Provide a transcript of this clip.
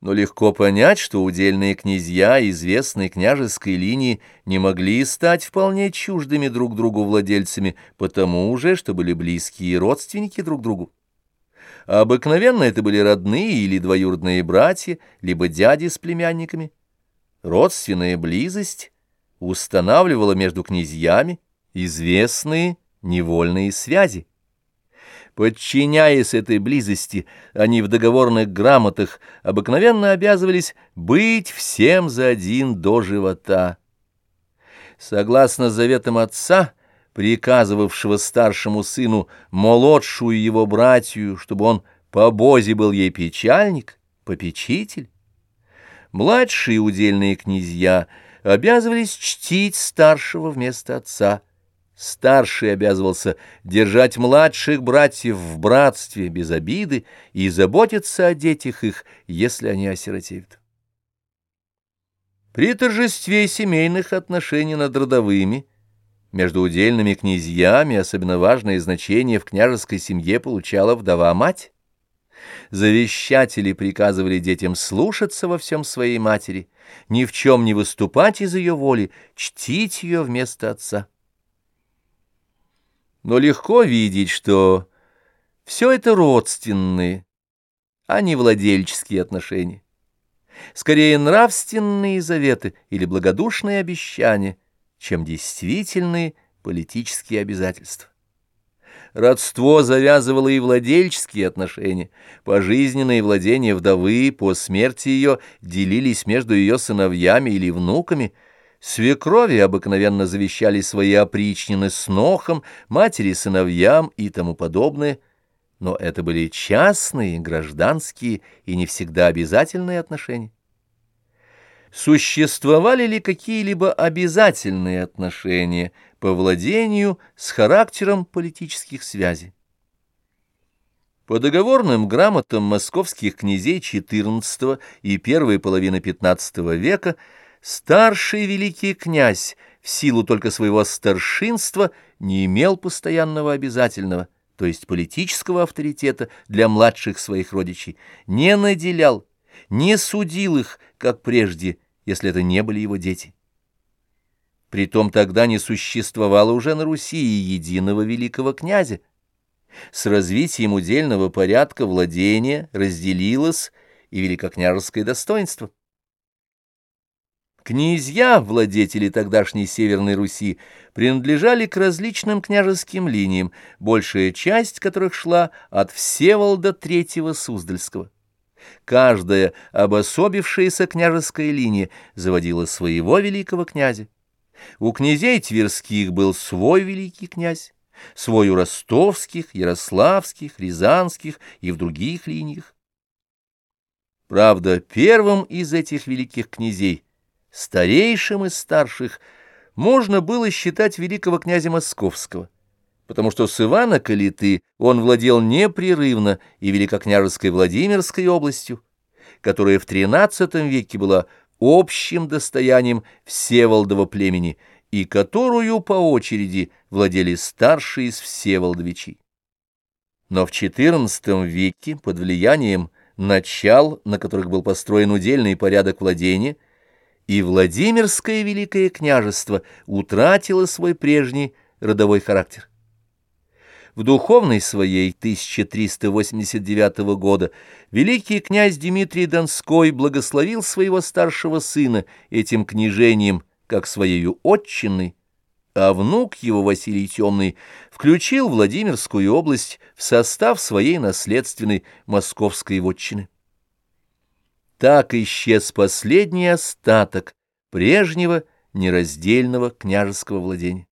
Но легко понять, что удельные князья известной княжеской линии не могли стать вполне чуждыми друг другу владельцами, потому уже, что были близкие родственники друг другу. А обыкновенно это были родные или двоюродные братья, либо дяди с племянниками. Родственная близость устанавливала между князьями известные невольные связи. Подчиняясь этой близости, они в договорных грамотах обыкновенно обязывались быть всем за один до живота. Согласно заветам отца, приказывавшего старшему сыну молодшую его братью, чтобы он по бозе был ей печальник, попечитель, младшие удельные князья обязывались чтить старшего вместо отца – Старший обязывался держать младших братьев в братстве без обиды и заботиться о детях их, если они осиротеют. При торжестве семейных отношений над родовыми, между удельными князьями особенно важное значение в княжеской семье получала вдова-мать. Завещатели приказывали детям слушаться во всем своей матери, ни в чем не выступать из ее воли, чтить ее вместо отца но легко видеть, что все это родственные, а не владельческие отношения. Скорее нравственные заветы или благодушные обещания, чем действительные политические обязательства. Родство завязывало и владельческие отношения. Пожизненные владения вдовы по смерти ее делились между ее сыновьями или внуками – Свекрови обыкновенно завещали свои опричнины снохам, матери сыновьям и тому подобное, но это были частные, гражданские и не всегда обязательные отношения. Существовали ли какие-либо обязательные отношения по владению с характером политических связей? По договорным грамотам московских князей XIV и первой половины XV века – Старший великий князь в силу только своего старшинства не имел постоянного обязательного, то есть политического авторитета для младших своих родичей, не наделял, не судил их, как прежде, если это не были его дети. Притом тогда не существовало уже на Руси единого великого князя. С развитием удельного порядка владения разделилось и великокняжеское достоинство. Князья, владетели тогдашней Северной Руси, принадлежали к различным княжеским линиям, большая часть которых шла от Всеволода III Суздальского. Каждая обособившаяся княжеская линия заводила своего великого князя. У князей Тверских был свой великий князь, свой у ростовских, ярославских, рязанских и в других линиях. Правда, первым из этих великих князей – Старейшим из старших можно было считать великого князя Московского, потому что с Ивана Калиты он владел непрерывно и великокняжеской Владимирской областью, которая в XIII веке была общим достоянием Всеволодова племени и которую по очереди владели старшие из Всеволодовичей. Но в XIV веке под влиянием начал, на которых был построен удельный порядок владения, и Владимирское Великое княжество утратило свой прежний родовой характер. В духовной своей 1389 года великий князь Дмитрий Донской благословил своего старшего сына этим княжением, как своею отчиной, а внук его, Василий Темный, включил Владимирскую область в состав своей наследственной московской вотчины. Так исчез последний остаток прежнего нераздельного княжеского владения.